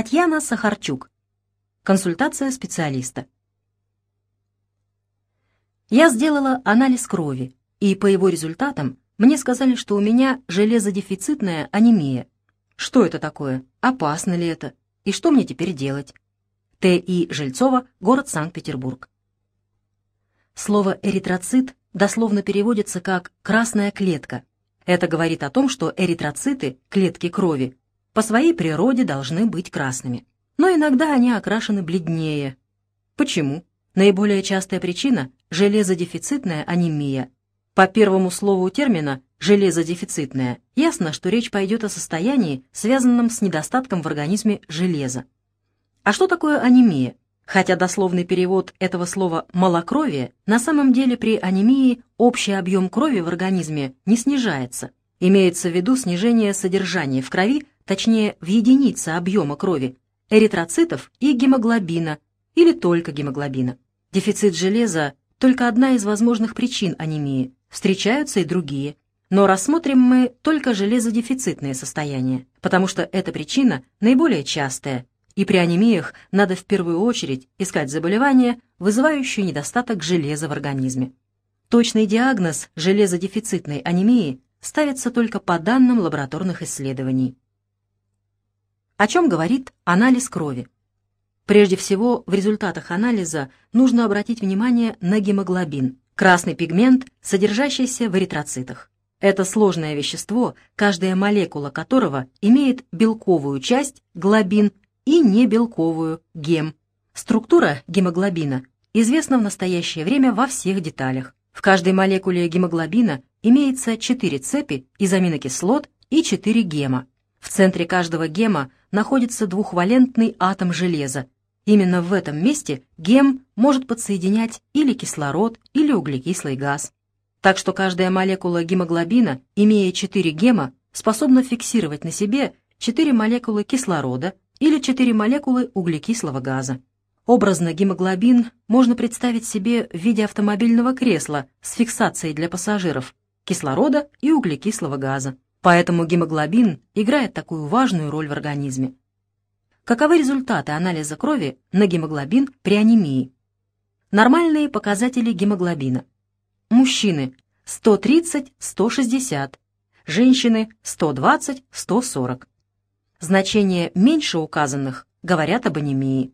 Татьяна Сахарчук. Консультация специалиста. Я сделала анализ крови, и по его результатам мне сказали, что у меня железодефицитная анемия. Что это такое? Опасно ли это? И что мне теперь делать? Т.И. Жильцова, город Санкт-Петербург. Слово «эритроцит» дословно переводится как «красная клетка». Это говорит о том, что эритроциты, клетки крови, по своей природе должны быть красными. Но иногда они окрашены бледнее. Почему? Наиболее частая причина – железодефицитная анемия. По первому слову термина «железодефицитная» ясно, что речь пойдет о состоянии, связанном с недостатком в организме железа. А что такое анемия? Хотя дословный перевод этого слова «малокровие», на самом деле при анемии общий объем крови в организме не снижается. Имеется в виду снижение содержания в крови точнее в единице объема крови, эритроцитов и гемоглобина, или только гемоглобина. Дефицит железа – только одна из возможных причин анемии, встречаются и другие. Но рассмотрим мы только железодефицитные состояния, потому что эта причина наиболее частая, и при анемиях надо в первую очередь искать заболевания, вызывающие недостаток железа в организме. Точный диагноз железодефицитной анемии ставится только по данным лабораторных исследований. О чем говорит анализ крови? Прежде всего, в результатах анализа нужно обратить внимание на гемоглобин, красный пигмент, содержащийся в эритроцитах. Это сложное вещество, каждая молекула которого имеет белковую часть, глобин, и небелковую, гем. Структура гемоглобина известна в настоящее время во всех деталях. В каждой молекуле гемоглобина имеется 4 цепи из аминокислот и 4 гема. В центре каждого гема находится двухвалентный атом железа. Именно в этом месте гем может подсоединять или кислород, или углекислый газ. Так что каждая молекула гемоглобина, имея 4 гема, способна фиксировать на себе 4 молекулы кислорода или 4 молекулы углекислого газа. Образно гемоглобин можно представить себе в виде автомобильного кресла с фиксацией для пассажиров, кислорода и углекислого газа. Поэтому гемоглобин играет такую важную роль в организме. Каковы результаты анализа крови на гемоглобин при анемии? Нормальные показатели гемоглобина. Мужчины 130-160, женщины 120-140. Значения меньше указанных говорят об анемии.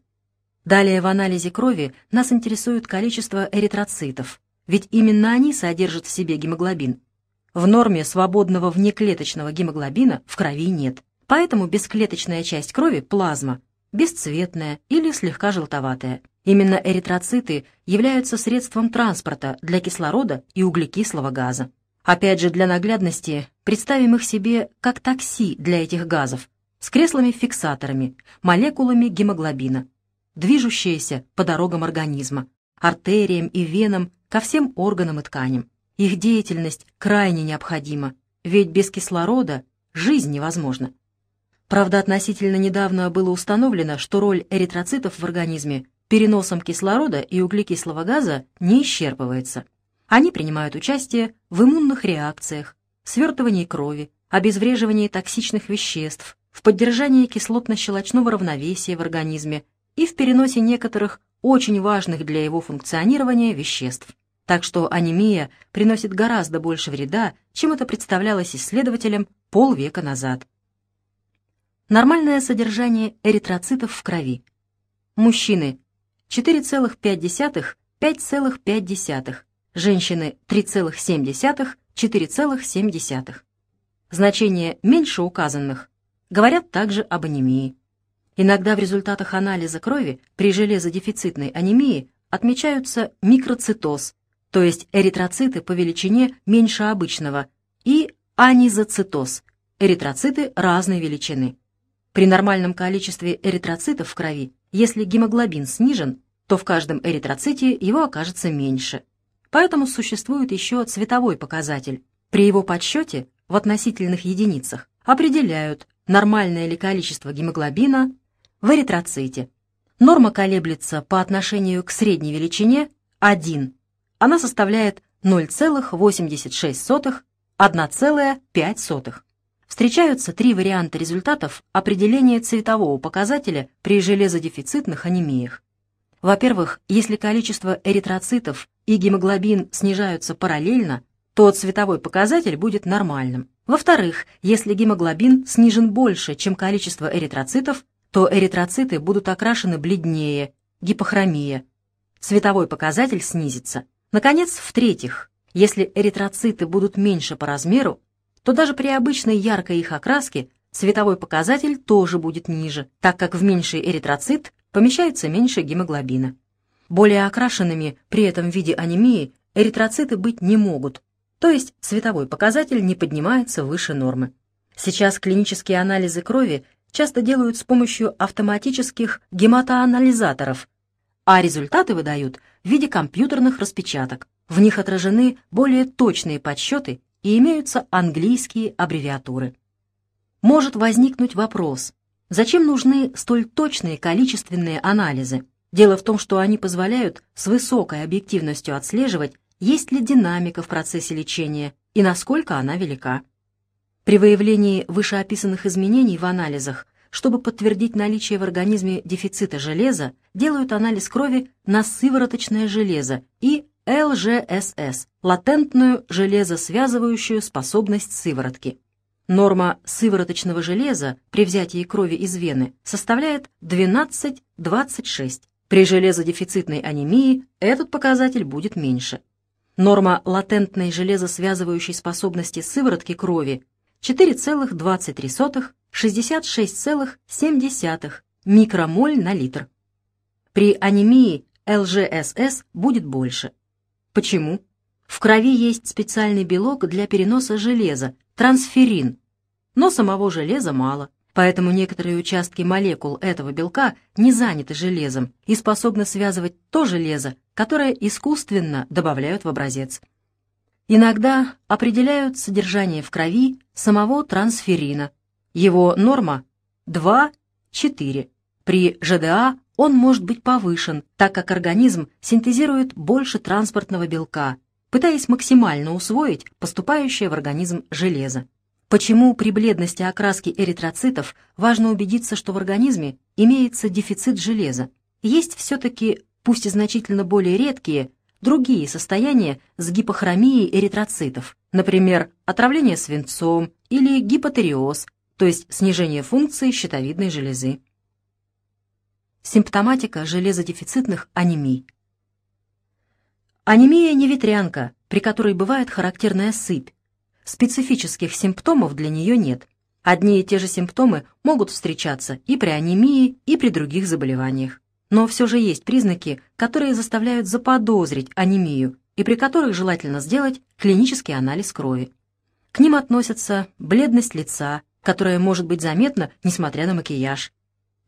Далее в анализе крови нас интересует количество эритроцитов, ведь именно они содержат в себе гемоглобин. В норме свободного внеклеточного гемоглобина в крови нет, поэтому бесклеточная часть крови – плазма, бесцветная или слегка желтоватая. Именно эритроциты являются средством транспорта для кислорода и углекислого газа. Опять же, для наглядности представим их себе как такси для этих газов, с креслами-фиксаторами, молекулами гемоглобина, движущиеся по дорогам организма, артериям и венам ко всем органам и тканям. Их деятельность крайне необходима, ведь без кислорода жизнь невозможна. Правда, относительно недавно было установлено, что роль эритроцитов в организме переносом кислорода и углекислого газа не исчерпывается. Они принимают участие в иммунных реакциях, свертывании крови, обезвреживании токсичных веществ, в поддержании кислотно-щелочного равновесия в организме и в переносе некоторых очень важных для его функционирования веществ так что анемия приносит гораздо больше вреда, чем это представлялось исследователям полвека назад. Нормальное содержание эритроцитов в крови. Мужчины 4,5-5,5, женщины 3,7-4,7. Значения меньше указанных говорят также об анемии. Иногда в результатах анализа крови при железодефицитной анемии отмечаются микроцитоз то есть эритроциты по величине меньше обычного, и анизоцитоз, эритроциты разной величины. При нормальном количестве эритроцитов в крови, если гемоглобин снижен, то в каждом эритроците его окажется меньше. Поэтому существует еще цветовой показатель. При его подсчете в относительных единицах определяют, нормальное ли количество гемоглобина в эритроците. Норма колеблется по отношению к средней величине 1 она составляет 0,86-1,5. Встречаются три варианта результатов определения цветового показателя при железодефицитных анемиях. Во-первых, если количество эритроцитов и гемоглобин снижаются параллельно, то цветовой показатель будет нормальным. Во-вторых, если гемоглобин снижен больше, чем количество эритроцитов, то эритроциты будут окрашены бледнее, гипохромия. Цветовой показатель снизится. Наконец, в-третьих, если эритроциты будут меньше по размеру, то даже при обычной яркой их окраске цветовой показатель тоже будет ниже, так как в меньший эритроцит помещается меньше гемоглобина. Более окрашенными при этом виде анемии эритроциты быть не могут, то есть цветовой показатель не поднимается выше нормы. Сейчас клинические анализы крови часто делают с помощью автоматических гематоанализаторов, а результаты выдают в виде компьютерных распечаток. В них отражены более точные подсчеты и имеются английские аббревиатуры. Может возникнуть вопрос, зачем нужны столь точные количественные анализы? Дело в том, что они позволяют с высокой объективностью отслеживать, есть ли динамика в процессе лечения и насколько она велика. При выявлении вышеописанных изменений в анализах, чтобы подтвердить наличие в организме дефицита железа, делают анализ крови на сывороточное железо и ЛЖСС – латентную железосвязывающую способность сыворотки. Норма сывороточного железа при взятии крови из вены составляет 12-26. При железодефицитной анемии этот показатель будет меньше. Норма латентной железосвязывающей способности сыворотки крови 4,23-66,7 микромоль на литр. При анемии ЛЖСС будет больше. Почему? В крови есть специальный белок для переноса железа, трансферин, но самого железа мало, поэтому некоторые участки молекул этого белка не заняты железом и способны связывать то железо, которое искусственно добавляют в образец. Иногда определяют содержание в крови самого трансферина. Его норма 2-4. При ЖДА он может быть повышен, так как организм синтезирует больше транспортного белка, пытаясь максимально усвоить поступающее в организм железо. Почему при бледности окраски эритроцитов важно убедиться, что в организме имеется дефицит железа? Есть все-таки, пусть и значительно более редкие, другие состояния с гипохромией эритроцитов, например, отравление свинцом или гипотериоз, то есть снижение функции щитовидной железы. Симптоматика железодефицитных анемий. Анемия не ветрянка, при которой бывает характерная сыпь. Специфических симптомов для нее нет. Одни и те же симптомы могут встречаться и при анемии, и при других заболеваниях. Но все же есть признаки, которые заставляют заподозрить анемию и при которых желательно сделать клинический анализ крови. К ним относятся бледность лица, которая может быть заметна, несмотря на макияж,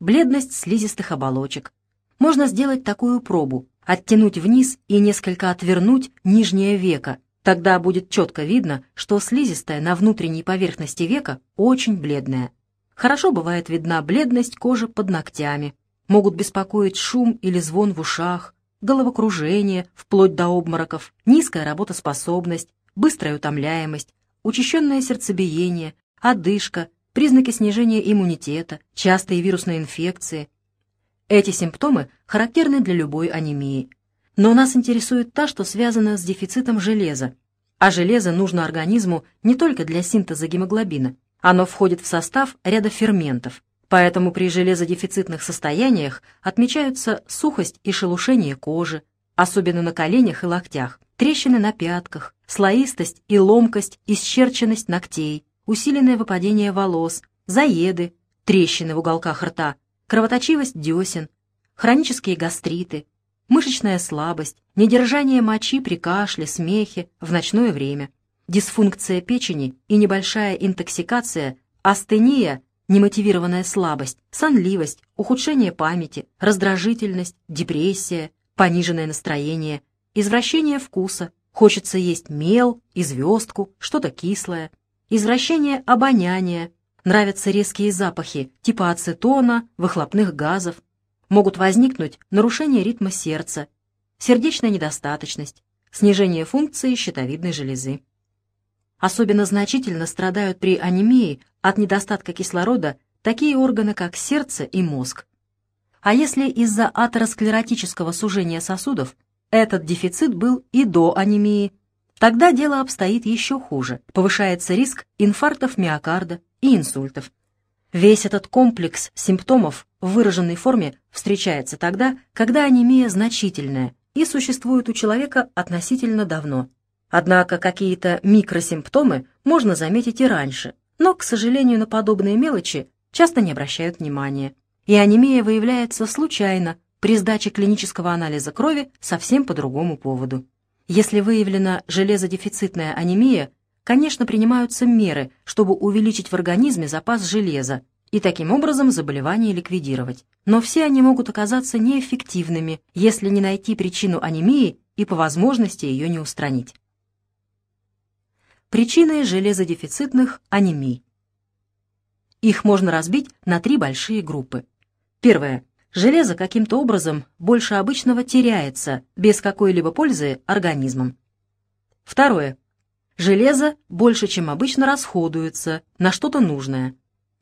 бледность слизистых оболочек. Можно сделать такую пробу, оттянуть вниз и несколько отвернуть нижнее веко. Тогда будет четко видно, что слизистая на внутренней поверхности века очень бледная. Хорошо бывает видна бледность кожи под ногтями. Могут беспокоить шум или звон в ушах, головокружение, вплоть до обмороков, низкая работоспособность, быстрая утомляемость, учащенное сердцебиение, одышка, признаки снижения иммунитета, частые вирусные инфекции. Эти симптомы характерны для любой анемии. Но нас интересует та, что связана с дефицитом железа. А железо нужно организму не только для синтеза гемоглобина. Оно входит в состав ряда ферментов. Поэтому при железодефицитных состояниях отмечаются сухость и шелушение кожи, особенно на коленях и локтях, трещины на пятках, слоистость и ломкость, исчерченность ногтей, усиленное выпадение волос, заеды, трещины в уголках рта, кровоточивость десен, хронические гастриты, мышечная слабость, недержание мочи при кашле, смехе в ночное время, дисфункция печени и небольшая интоксикация, астения, немотивированная слабость, сонливость, ухудшение памяти, раздражительность, депрессия, пониженное настроение, извращение вкуса, хочется есть мел и звездку, что-то кислое, извращение обоняния, нравятся резкие запахи типа ацетона, выхлопных газов, могут возникнуть нарушение ритма сердца, сердечная недостаточность, снижение функции щитовидной железы. Особенно значительно страдают при анемии от недостатка кислорода такие органы, как сердце и мозг. А если из-за атеросклеротического сужения сосудов этот дефицит был и до анемии, тогда дело обстоит еще хуже. Повышается риск инфарктов миокарда и инсультов. Весь этот комплекс симптомов в выраженной форме встречается тогда, когда анемия значительная и существует у человека относительно давно. Однако какие-то микросимптомы можно заметить и раньше, но, к сожалению, на подобные мелочи часто не обращают внимания. И анемия выявляется случайно при сдаче клинического анализа крови совсем по другому поводу. Если выявлена железодефицитная анемия, конечно, принимаются меры, чтобы увеличить в организме запас железа и таким образом заболевание ликвидировать. Но все они могут оказаться неэффективными, если не найти причину анемии и по возможности ее не устранить. Причины железодефицитных анемий. Их можно разбить на три большие группы. Первое. Железо каким-то образом больше обычного теряется без какой-либо пользы организмом. Второе. Железо больше, чем обычно, расходуется на что-то нужное.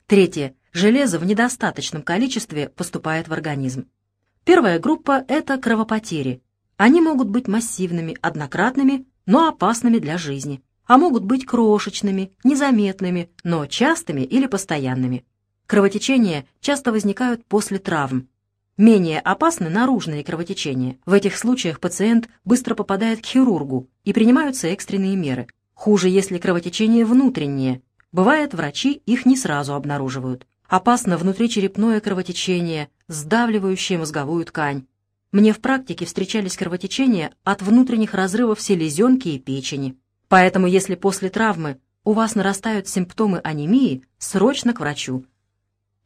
Третье. Железо в недостаточном количестве поступает в организм. Первая группа – это кровопотери. Они могут быть массивными, однократными, но опасными для жизни. А могут быть крошечными, незаметными, но частыми или постоянными. Кровотечения часто возникают после травм. Менее опасны наружные кровотечения. В этих случаях пациент быстро попадает к хирургу и принимаются экстренные меры. Хуже, если кровотечение внутреннее. Бывает, врачи их не сразу обнаруживают. Опасно внутричерепное кровотечение, сдавливающее мозговую ткань. Мне в практике встречались кровотечения от внутренних разрывов селезенки и печени. Поэтому, если после травмы у вас нарастают симптомы анемии, срочно к врачу.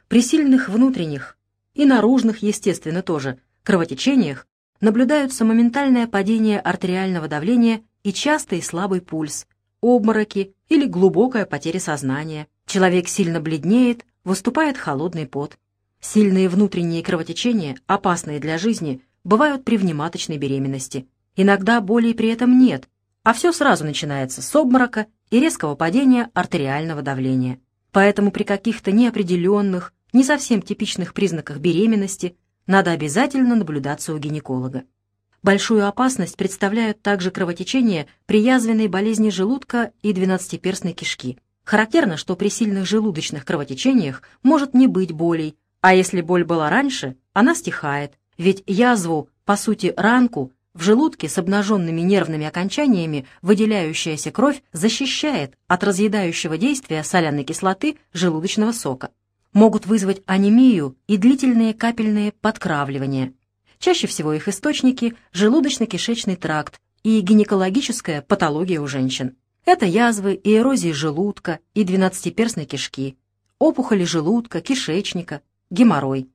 При сильных внутренних и наружных, естественно, тоже кровотечениях наблюдаются моментальное падение артериального давления и частый слабый пульс, обмороки или глубокая потеря сознания. Человек сильно бледнеет, выступает холодный пот. Сильные внутренние кровотечения, опасные для жизни, бывают при внематочной беременности. Иногда болей при этом нет, а все сразу начинается с обморока и резкого падения артериального давления. Поэтому при каких-то неопределенных, не совсем типичных признаках беременности надо обязательно наблюдаться у гинеколога. Большую опасность представляют также кровотечения при язвенной болезни желудка и двенадцатиперстной кишки. Характерно, что при сильных желудочных кровотечениях может не быть болей, а если боль была раньше, она стихает, ведь язву, по сути ранку, в желудке с обнаженными нервными окончаниями выделяющаяся кровь защищает от разъедающего действия соляной кислоты желудочного сока. Могут вызвать анемию и длительные капельные подкравливания. Чаще всего их источники – желудочно-кишечный тракт и гинекологическая патология у женщин. Это язвы и эрозии желудка и двенадцатиперстной кишки, опухоли желудка, кишечника, геморрой.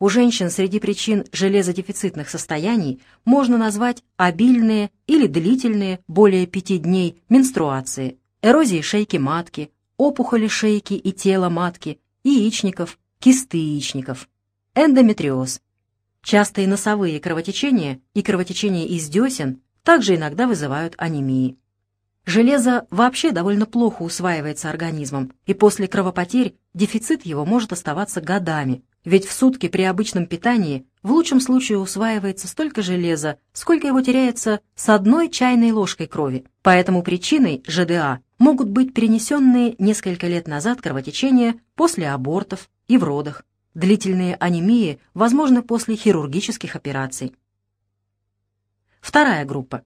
У женщин среди причин железодефицитных состояний можно назвать обильные или длительные, более пяти дней, менструации, эрозии шейки матки, опухоли шейки и тела матки, яичников, кисты яичников, эндометриоз, Частые носовые кровотечения и кровотечения из десен также иногда вызывают анемии. Железо вообще довольно плохо усваивается организмом, и после кровопотерь дефицит его может оставаться годами, ведь в сутки при обычном питании в лучшем случае усваивается столько железа, сколько его теряется с одной чайной ложкой крови. Поэтому причиной ЖДА могут быть перенесенные несколько лет назад кровотечения после абортов и в родах. Длительные анемии возможны после хирургических операций. Вторая группа.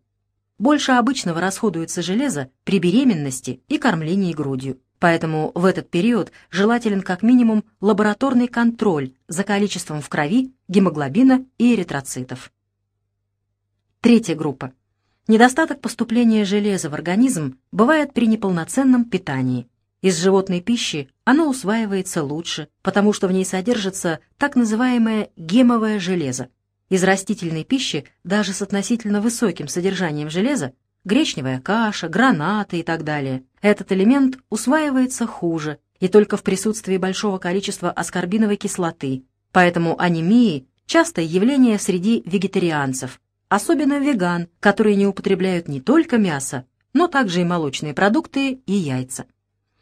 Больше обычного расходуется железо при беременности и кормлении грудью. Поэтому в этот период желателен как минимум лабораторный контроль за количеством в крови гемоглобина и эритроцитов. Третья группа. Недостаток поступления железа в организм бывает при неполноценном питании. Из животной пищи оно усваивается лучше, потому что в ней содержится так называемое гемовое железо. Из растительной пищи даже с относительно высоким содержанием железа гречневая каша, гранаты и так далее. Этот элемент усваивается хуже и только в присутствии большого количества аскорбиновой кислоты, поэтому анемии – частое явление среди вегетарианцев, особенно веган, которые не употребляют не только мясо, но также и молочные продукты и яйца.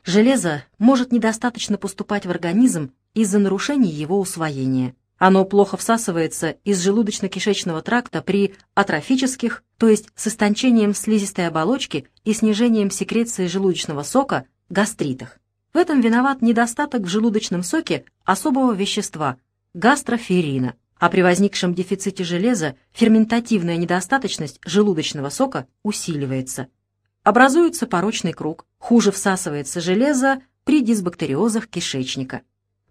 Железо может недостаточно поступать в организм из-за нарушений его усвоения. Оно плохо всасывается из желудочно-кишечного тракта при атрофических, то есть с истончением слизистой оболочки и снижением секреции желудочного сока, гастритах. В этом виноват недостаток в желудочном соке особого вещества – гастроферина, а при возникшем дефиците железа ферментативная недостаточность желудочного сока усиливается. Образуется порочный круг, хуже всасывается железо при дисбактериозах кишечника.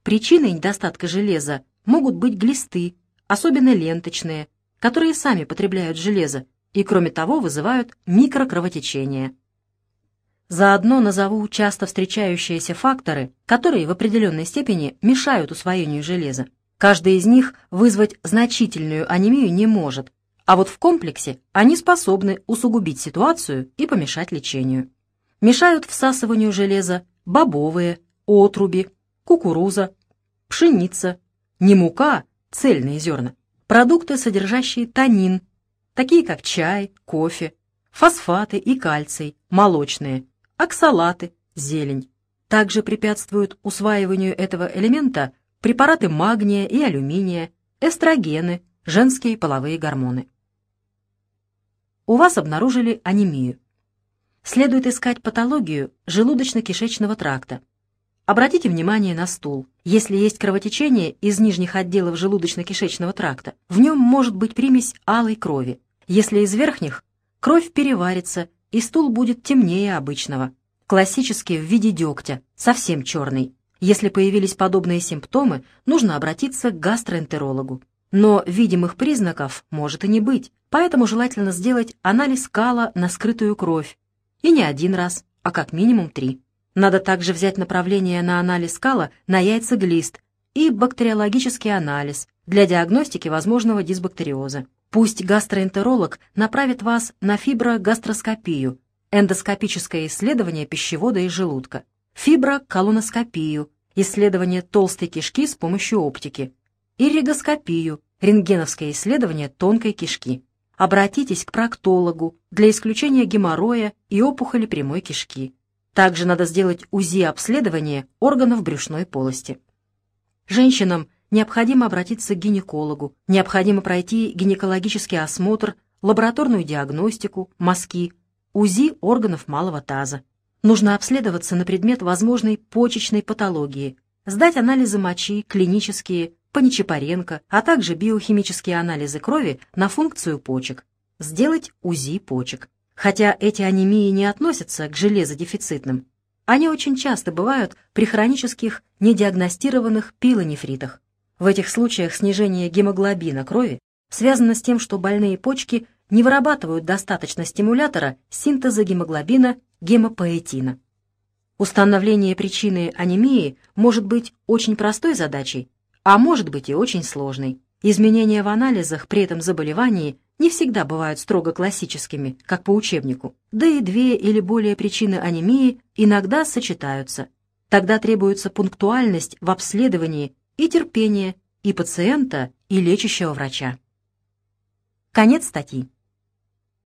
Причиной недостатка железа могут быть глисты, особенно ленточные, которые сами потребляют железо и, кроме того, вызывают микрокровотечение. Заодно назову часто встречающиеся факторы, которые в определенной степени мешают усвоению железа. Каждый из них вызвать значительную анемию не может, а вот в комплексе они способны усугубить ситуацию и помешать лечению. Мешают всасыванию железа бобовые, отруби, кукуруза, пшеница, не мука, цельные зерна, продукты, содержащие танин, такие как чай, кофе, фосфаты и кальций, молочные, оксалаты, зелень. Также препятствуют усваиванию этого элемента препараты магния и алюминия, эстрогены, женские половые гормоны. У вас обнаружили анемию. Следует искать патологию желудочно-кишечного тракта, Обратите внимание на стул. Если есть кровотечение из нижних отделов желудочно-кишечного тракта, в нем может быть примесь алой крови. Если из верхних, кровь переварится, и стул будет темнее обычного. Классически в виде дегтя, совсем черный. Если появились подобные симптомы, нужно обратиться к гастроэнтерологу. Но видимых признаков может и не быть, поэтому желательно сделать анализ кала на скрытую кровь. И не один раз, а как минимум три. Надо также взять направление на анализ кала на яйцеглист и бактериологический анализ для диагностики возможного дисбактериоза. Пусть гастроэнтеролог направит вас на фиброгастроскопию, эндоскопическое исследование пищевода и желудка, фиброколоноскопию, исследование толстой кишки с помощью оптики, ирригоскопию, рентгеновское исследование тонкой кишки. Обратитесь к проктологу для исключения геморроя и опухоли прямой кишки. Также надо сделать УЗИ-обследование органов брюшной полости. Женщинам необходимо обратиться к гинекологу, необходимо пройти гинекологический осмотр, лабораторную диагностику, мазки, УЗИ органов малого таза. Нужно обследоваться на предмет возможной почечной патологии, сдать анализы мочи, клинические, по Нечапаренко, а также биохимические анализы крови на функцию почек, сделать УЗИ почек. Хотя эти анемии не относятся к железодефицитным, они очень часто бывают при хронических недиагностированных пилонефритах. В этих случаях снижение гемоглобина крови связано с тем, что больные почки не вырабатывают достаточно стимулятора синтеза гемоглобина гемопоэтина. Установление причины анемии может быть очень простой задачей, а может быть и очень сложной. Изменения в анализах при этом заболевании не всегда бывают строго классическими, как по учебнику, да и две или более причины анемии иногда сочетаются. Тогда требуется пунктуальность в обследовании и терпение и пациента, и лечащего врача. Конец статьи.